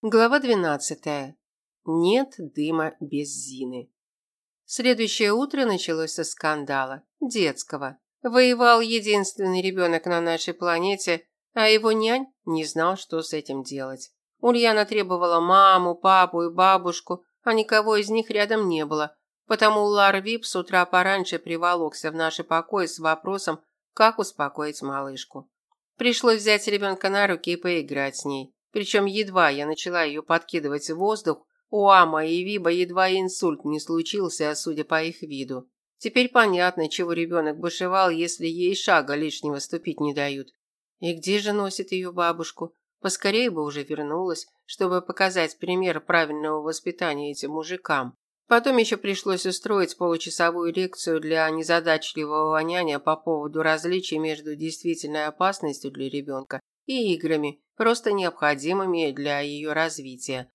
Глава 12. Нет дыма без Зины. Следующее утро началось со скандала. Детского. Воевал единственный ребенок на нашей планете, а его нянь не знал, что с этим делать. Ульяна требовала маму, папу и бабушку, а никого из них рядом не было, потому Лар Вип с утра пораньше приволокся в наши покои с вопросом, как успокоить малышку. Пришлось взять ребенка на руки и поиграть с ней. Причем едва я начала ее подкидывать в воздух, у Ама и Виба едва инсульт не случился, судя по их виду. Теперь понятно, чего ребенок бушевал, если ей шага лишнего ступить не дают. И где же носит ее бабушку? Поскорее бы уже вернулась, чтобы показать пример правильного воспитания этим мужикам. Потом еще пришлось устроить получасовую лекцию для незадачливого няня по поводу различий между действительной опасностью для ребенка и играми, просто необходимыми для ее развития.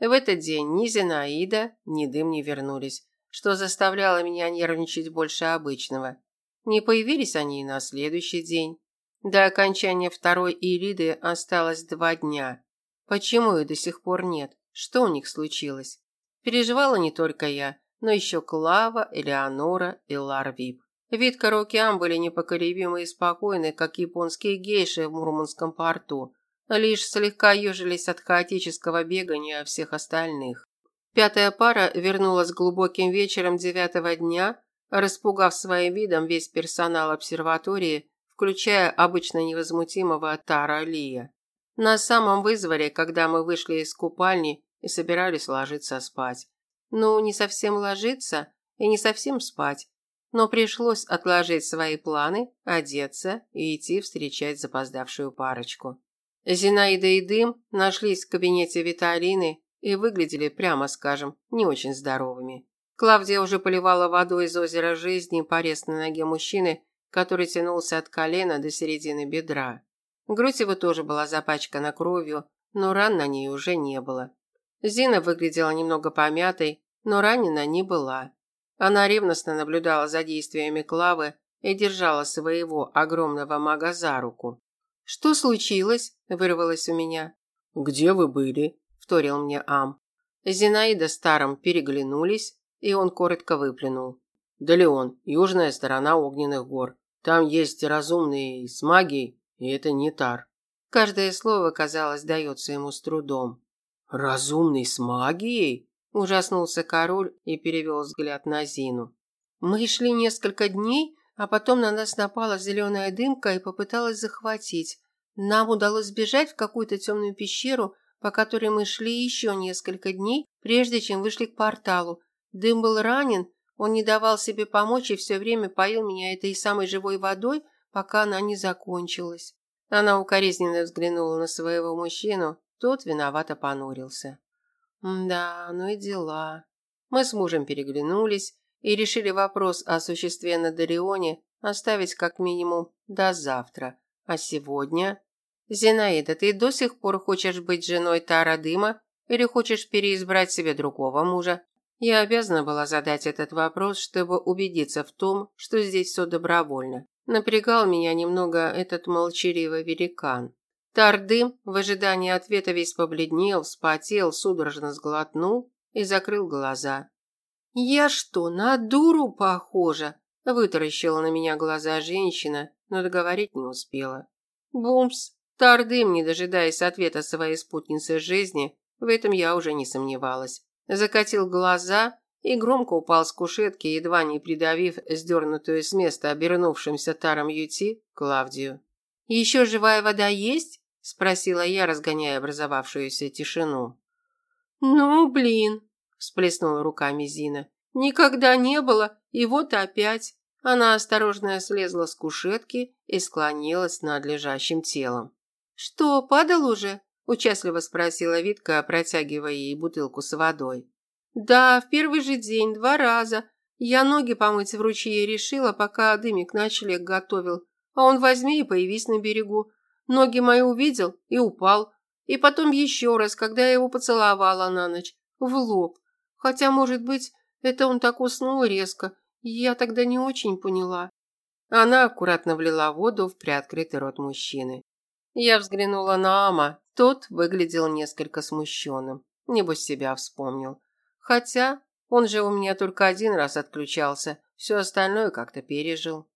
В этот день ни Зинаида, ни Дым не вернулись, что заставляло меня нервничать больше обычного. Не появились они и на следующий день. До окончания второй Ириды осталось два дня. Почему их до сих пор нет? Что у них случилось? Переживала не только я, но еще Клава, Элеонора и Ларвип. Вид караокеан были непоколебимы и спокойны, как японские гейши в Мурманском порту, лишь слегка ежились от хаотического бегания всех остальных. Пятая пара вернулась глубоким вечером девятого дня, распугав своим видом весь персонал обсерватории, включая обычно невозмутимого Тара Лия. На самом вызворе, когда мы вышли из купальни и собирались ложиться спать. Ну, не совсем ложиться и не совсем спать, но пришлось отложить свои планы, одеться и идти встречать запоздавшую парочку. Зинаида и Дым нашлись в кабинете Виталины и выглядели, прямо скажем, не очень здоровыми. Клавдия уже поливала водой из озера жизни порез на ноге мужчины, который тянулся от колена до середины бедра. Грудь его тоже была запачкана кровью, но ран на ней уже не было. Зина выглядела немного помятой, но ранена не была. Она ревностно наблюдала за действиями Клавы и держала своего огромного мага за руку. «Что случилось?» – вырвалось у меня. «Где вы были?» – вторил мне Ам. Зинаида с Таром переглянулись, и он коротко выплюнул. «Да Леон, южная сторона огненных гор. Там есть разумные с магией, и это не Тар». Каждое слово, казалось, дается ему с трудом. «Разумный с магией?» Ужаснулся король и перевел взгляд на Зину. Мы шли несколько дней, а потом на нас напала зеленая дымка и попыталась захватить. Нам удалось сбежать в какую-то темную пещеру, по которой мы шли еще несколько дней, прежде чем вышли к порталу. Дым был ранен, он не давал себе помочь и все время поил меня этой самой живой водой, пока она не закончилась. Она укоризненно взглянула на своего мужчину, тот виновато понурился. Да, ну и дела. Мы с мужем переглянулись и решили вопрос о существе на Дарионе оставить как минимум до завтра. А сегодня... Зинаида, ты до сих пор хочешь быть женой Тара Дыма или хочешь переизбрать себе другого мужа? Я обязана была задать этот вопрос, чтобы убедиться в том, что здесь все добровольно. Напрягал меня немного этот молчаливый великан. Тардым в ожидании ответа весь побледнел, вспотел, судорожно сглотнул и закрыл глаза. «Я что, на дуру похожа?» – вытаращила на меня глаза женщина, но договорить не успела. Бумс! Тардым, не дожидаясь ответа своей спутницы жизни, в этом я уже не сомневалась. Закатил глаза и громко упал с кушетки, едва не придавив сдернутую с места обернувшимся таром Юти Клавдию. «Еще живая вода есть?» Спросила я, разгоняя образовавшуюся тишину. Ну, блин, всплеснула руками Зина. Никогда не было, и вот опять. Она осторожно слезла с кушетки и склонилась над лежащим телом. Что, падал уже? участливо спросила Витка, протягивая ей бутылку с водой. Да, в первый же день два раза. Я ноги помыть в ручье решила, пока дымик ночлег готовил. А он возьми и появись на берегу. Ноги мои увидел и упал. И потом еще раз, когда я его поцеловала на ночь. В лоб. Хотя, может быть, это он так уснул резко. Я тогда не очень поняла. Она аккуратно влила воду в приоткрытый рот мужчины. Я взглянула на Ама. Тот выглядел несколько смущенным. Небось себя вспомнил. Хотя он же у меня только один раз отключался, все остальное как-то пережил.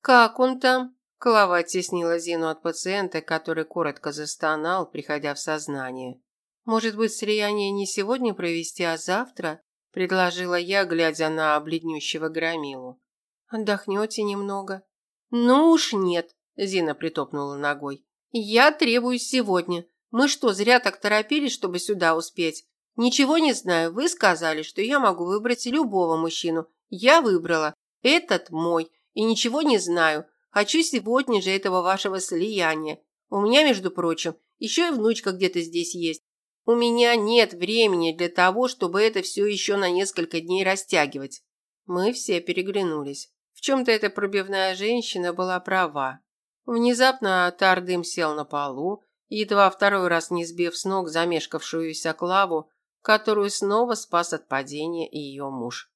«Как он там?» Клава оттеснила Зину от пациента, который коротко застонал, приходя в сознание. «Может быть, слияние не сегодня провести, а завтра?» – предложила я, глядя на бледнющего громилу. «Отдохнете немного?» «Ну уж нет», – Зина притопнула ногой. «Я требую сегодня. Мы что, зря так торопились, чтобы сюда успеть? Ничего не знаю. Вы сказали, что я могу выбрать любого мужчину. Я выбрала. Этот мой. И ничего не знаю. Хочу сегодня же этого вашего слияния. У меня, между прочим, еще и внучка где-то здесь есть. У меня нет времени для того, чтобы это все еще на несколько дней растягивать. Мы все переглянулись. В чем-то эта пробивная женщина была права. Внезапно Тардым сел на полу, едва второй раз не сбив с ног замешкавшуюся Клаву, которую снова спас от падения ее муж.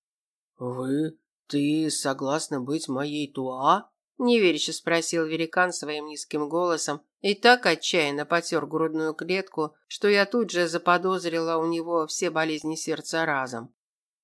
«Вы? Ты согласна быть моей Туа?» Неверяще спросил великан своим низким голосом и так отчаянно потер грудную клетку, что я тут же заподозрила у него все болезни сердца разом.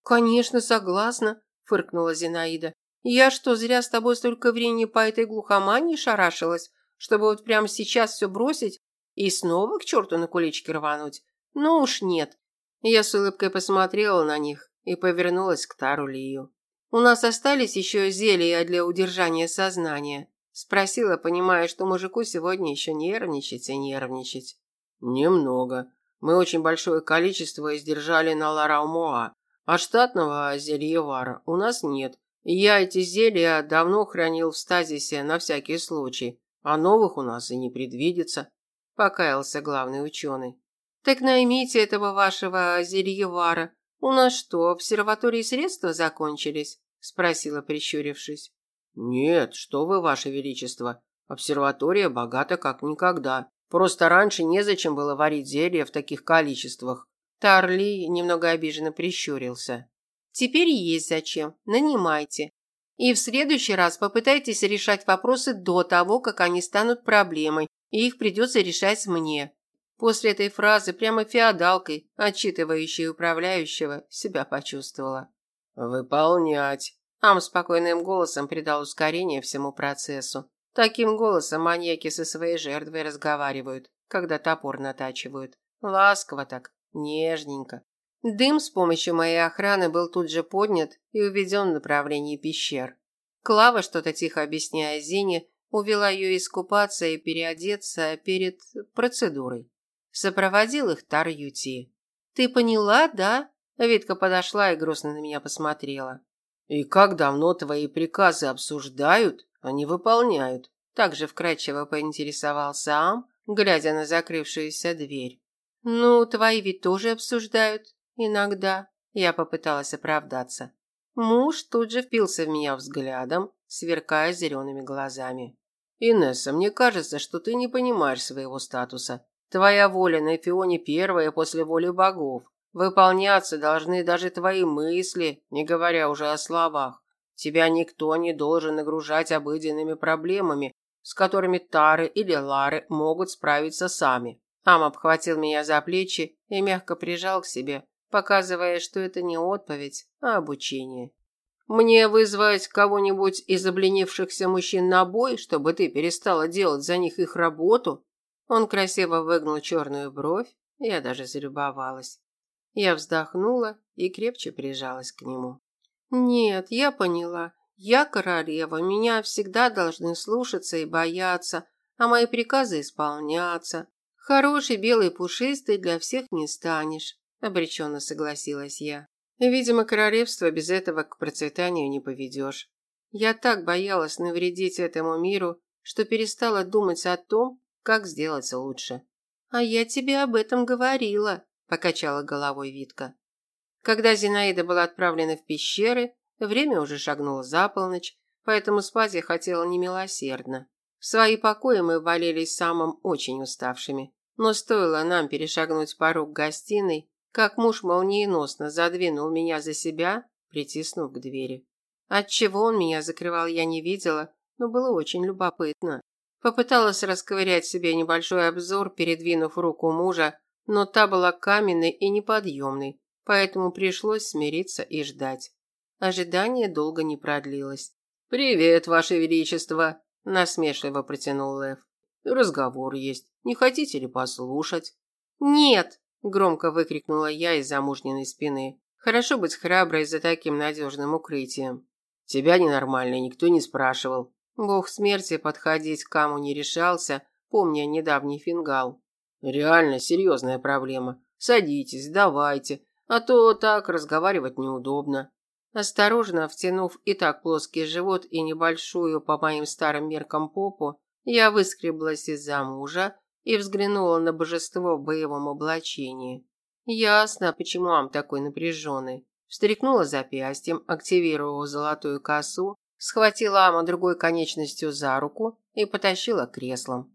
«Конечно, согласна», – фыркнула Зинаида. «Я что, зря с тобой столько времени по этой глухомании шарашилась, чтобы вот прямо сейчас все бросить и снова к черту на кулички рвануть? Ну уж нет». Я с улыбкой посмотрела на них и повернулась к Тару Лию. «У нас остались еще зелья для удержания сознания?» Спросила, понимая, что мужику сегодня еще нервничать и нервничать. «Немного. Мы очень большое количество издержали на Лараумоа, а штатного зельевара у нас нет. я эти зелья давно хранил в стазисе на всякий случай, а новых у нас и не предвидится», – покаялся главный ученый. «Так наймите этого вашего зельевара. У нас что, в обсерватории средства закончились?» спросила, прищурившись. Нет, что вы, ваше величество. Обсерватория богата как никогда. Просто раньше незачем было варить зелья в таких количествах. Тарли немного обиженно прищурился. Теперь есть зачем. Нанимайте. И в следующий раз попытайтесь решать вопросы до того, как они станут проблемой, и их придется решать мне. После этой фразы прямо феодалкой, отчитывающей управляющего, себя почувствовала. «Выполнять!» Ам спокойным голосом придал ускорение всему процессу. Таким голосом маньяки со своей жертвой разговаривают, когда топор натачивают. Ласково так, нежненько. Дым с помощью моей охраны был тут же поднят и уведен в направлении пещер. Клава, что-то тихо объясняя Зине, увела ее искупаться и переодеться перед процедурой. Сопроводил их Тар Юти. «Ты поняла, да?» Витка подошла и грустно на меня посмотрела. «И как давно твои приказы обсуждают, а не выполняют?» Также вкрадчиво поинтересовался Ам, глядя на закрывшуюся дверь. «Ну, твои ведь тоже обсуждают. Иногда». Я попыталась оправдаться. Муж тут же впился в меня взглядом, сверкая зелеными глазами. «Инесса, мне кажется, что ты не понимаешь своего статуса. Твоя воля на Эфионе первая после воли богов. Выполняться должны даже твои мысли, не говоря уже о словах. Тебя никто не должен нагружать обыденными проблемами, с которыми Тары или Лары могут справиться сами. Ам обхватил меня за плечи и мягко прижал к себе, показывая, что это не отповедь, а обучение. Мне вызвать кого-нибудь из обленившихся мужчин на бой, чтобы ты перестала делать за них их работу? Он красиво выгнул черную бровь, я даже залюбовалась. Я вздохнула и крепче прижалась к нему. Нет, я поняла. Я королева, меня всегда должны слушаться и бояться, а мои приказы исполняться. Хороший белый пушистый для всех не станешь, обреченно согласилась я. Видимо, королевство без этого к процветанию не поведешь. Я так боялась навредить этому миру, что перестала думать о том, как сделать лучше. А я тебе об этом говорила, покачала головой Витка. Когда Зинаида была отправлена в пещеры, время уже шагнуло за полночь, поэтому спать я хотела немилосердно. В свои покои мы валились самым очень уставшими, но стоило нам перешагнуть порог гостиной, как муж молниеносно задвинул меня за себя, притиснув к двери. Отчего он меня закрывал, я не видела, но было очень любопытно. Попыталась расковырять себе небольшой обзор, передвинув руку мужа, но та была каменной и неподъемной, поэтому пришлось смириться и ждать. Ожидание долго не продлилось. «Привет, Ваше Величество!» – насмешливо протянул Лев. «Разговор есть. Не хотите ли послушать?» «Нет!» – громко выкрикнула я из замужненной спины. Хорошо быть храброй за таким надежным укрытием. Тебя ненормально никто не спрашивал. Бог смерти подходить к каму не решался, помня недавний фингал. Реально серьезная проблема. Садитесь, давайте, а то так разговаривать неудобно. Осторожно втянув и так плоский живот и небольшую по моим старым меркам попу, я выскреблась из-за мужа и взглянула на божество в боевом облачении. Ясно, почему Ам такой напряженный. Встряхнула запястьем, активировала золотую косу, схватила Ама другой конечностью за руку и потащила к креслам.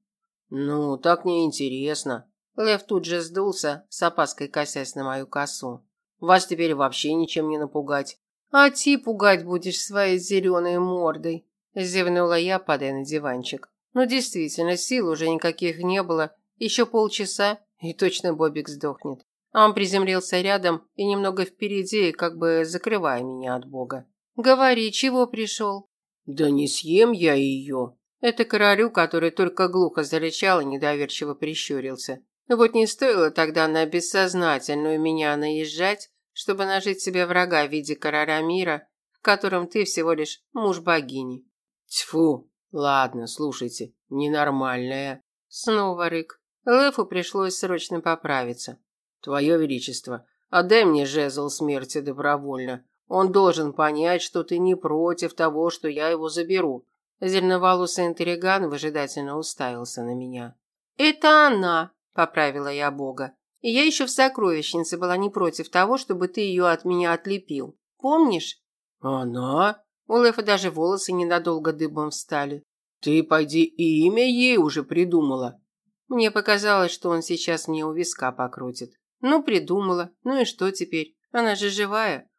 «Ну, так неинтересно». Лев тут же сдулся, с опаской косясь на мою косу. «Вас теперь вообще ничем не напугать». «А ти пугать будешь своей зеленой мордой», – зевнула я, падая на диванчик. «Ну, действительно, сил уже никаких не было. Еще полчаса, и точно Бобик сдохнет». Он приземлился рядом и немного впереди, как бы закрывая меня от Бога. «Говори, чего пришел?» «Да не съем я ее», это королю, который только глухо зарычал и недоверчиво прищурился. Вот не стоило тогда на бессознательную меня наезжать, чтобы нажить себе врага в виде короля мира, в котором ты всего лишь муж богини. Тьфу. Ладно, слушайте, ненормальная. Снова рык. Лефу пришлось срочно поправиться. Твое величество, отдай мне жезл смерти добровольно. Он должен понять, что ты не против того, что я его заберу. Зеленоволосый интриган выжидательно уставился на меня. «Это она!» – поправила я Бога. «И я еще в сокровищнице была не против того, чтобы ты ее от меня отлепил. Помнишь?» «Она?» У Лефа даже волосы ненадолго дыбом встали. «Ты, пойди, и имя ей уже придумала». Мне показалось, что он сейчас мне у виска покрутит. Ну, придумала. Ну и что теперь? Она же живая.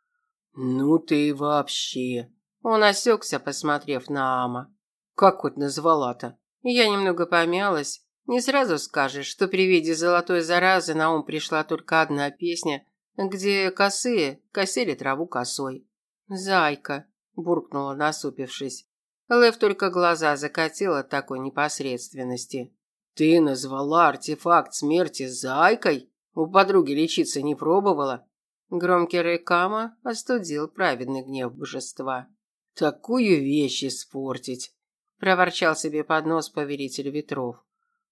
Ну ты вообще. Он осекся, посмотрев на Ама. Как хоть назвала-то? Я немного помялась. Не сразу скажешь, что при виде золотой заразы на ум пришла только одна песня, где косые косили траву косой. «Зайка», – буркнула, насупившись. Лев только глаза закатил от такой непосредственности. «Ты назвала артефакт смерти зайкой? У подруги лечиться не пробовала?» Громкий Рейкама остудил праведный гнев божества. Такую вещь испортить, проворчал себе под нос повелитель ветров.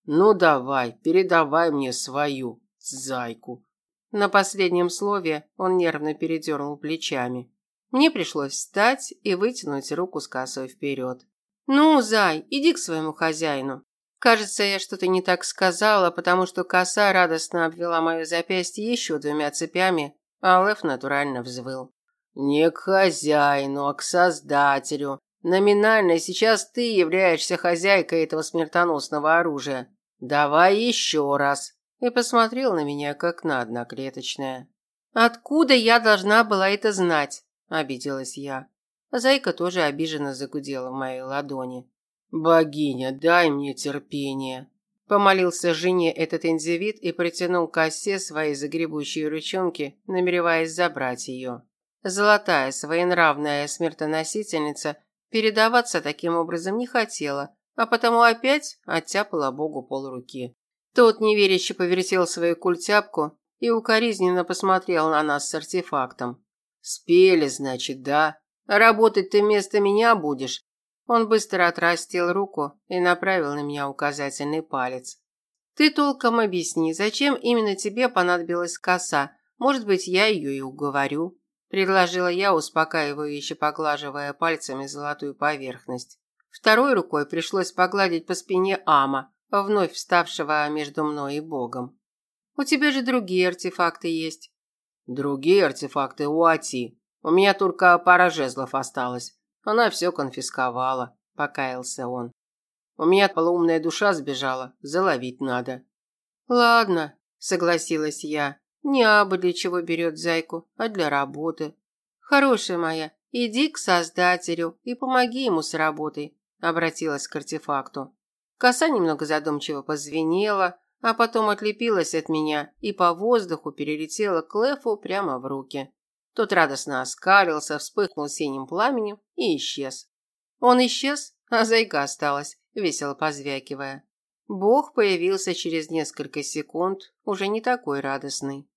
Ну давай, передавай мне свою зайку. На последнем слове он нервно передернул плечами. Мне пришлось встать и вытянуть руку с косой вперед. «Ну, зай, иди к своему хозяину». Кажется, я что-то не так сказала, потому что коса радостно обвела мое запястье еще двумя цепями, а Лев натурально взвыл. Не к хозяину, а к создателю. Номинально сейчас ты являешься хозяйкой этого смертоносного оружия. Давай еще раз. И посмотрел на меня, как на одноклеточное. Откуда я должна была это знать? Обиделась я. Зайка тоже обиженно загудела в моей ладони. Богиня, дай мне терпение. Помолился жене этот индивид и протянул к осе свои загребущие ручонки, намереваясь забрать ее. Золотая своенравная смертоносительница передаваться таким образом не хотела, а потому опять оттяпала Богу полруки. Тот неверяще повертел свою культяпку и укоризненно посмотрел на нас с артефактом. «Спели, значит, да? Работать ты вместо меня будешь?» Он быстро отрастил руку и направил на меня указательный палец. «Ты толком объясни, зачем именно тебе понадобилась коса? Может быть, я ее и уговорю?» предложила я, успокаивающе поглаживая пальцами золотую поверхность. Второй рукой пришлось погладить по спине Ама, вновь вставшего между мной и Богом. У тебя же другие артефакты есть. Другие артефакты у Ати. У меня только пара жезлов осталось. Она все конфисковала, покаялся он. У меня полуумная душа сбежала, заловить надо. Ладно, согласилась я. Не абы для чего берет зайку, а для работы. Хорошая моя, иди к создателю и помоги ему с работой, обратилась к артефакту. Коса немного задумчиво позвенела, а потом отлепилась от меня и по воздуху перелетела к Лефу прямо в руки. Тот радостно оскалился, вспыхнул синим пламенем и исчез. Он исчез, а зайка осталась, весело позвякивая. Бог появился через несколько секунд, уже не такой радостный.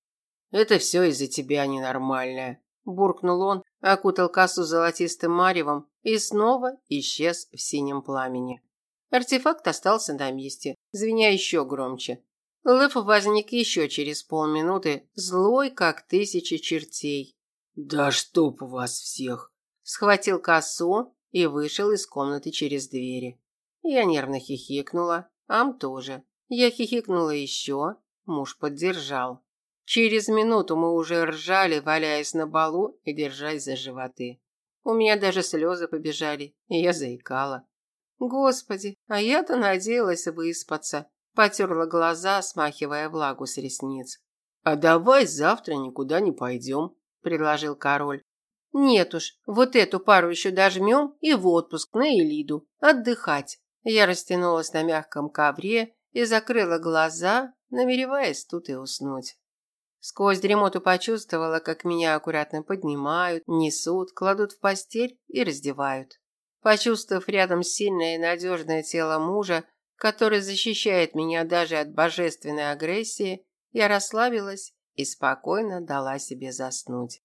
«Это все из-за тебя ненормальная», – буркнул он, окутал кассу золотистым маревом и снова исчез в синем пламени. Артефакт остался на месте, звеня еще громче. Лев возник еще через полминуты, злой, как тысячи чертей. «Да чтоб вас всех!» Схватил косу и вышел из комнаты через двери. Я нервно хихикнула, Ам тоже. Я хихикнула еще, муж поддержал. Через минуту мы уже ржали, валяясь на балу и держась за животы. У меня даже слезы побежали, и я заикала. Господи, а я-то надеялась выспаться. Потерла глаза, смахивая влагу с ресниц. А давай завтра никуда не пойдем, предложил король. Нет уж, вот эту пару еще дожмем и в отпуск на Элиду. Отдыхать. Я растянулась на мягком ковре и закрыла глаза, намереваясь тут и уснуть. Сквозь дремоту почувствовала, как меня аккуратно поднимают, несут, кладут в постель и раздевают. Почувствовав рядом сильное и надежное тело мужа, который защищает меня даже от божественной агрессии, я расслабилась и спокойно дала себе заснуть.